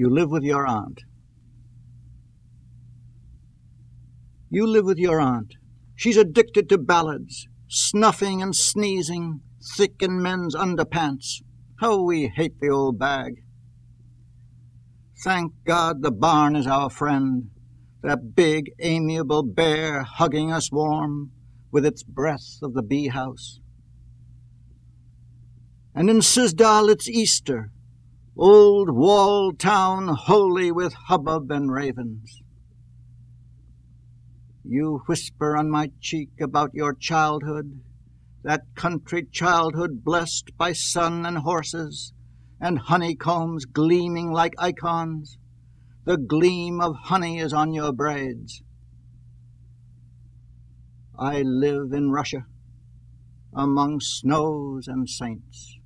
You live with your aunt. You live with your aunt. She's addicted to ballads, snuffing and sneezing, thick in men's underpants. How we hate the old bag. Thank God the barn is our friend, that big, amiable bear hugging us warm with its breath of the bee house. And in Suzdal it's Easter, old walled town holy with hubbub and ravens. You whisper on my cheek about your childhood, that country childhood blessed by sun and horses, and honeycombs gleaming like icons. The gleam of honey is on your braids. I live in Russia among snows and saints.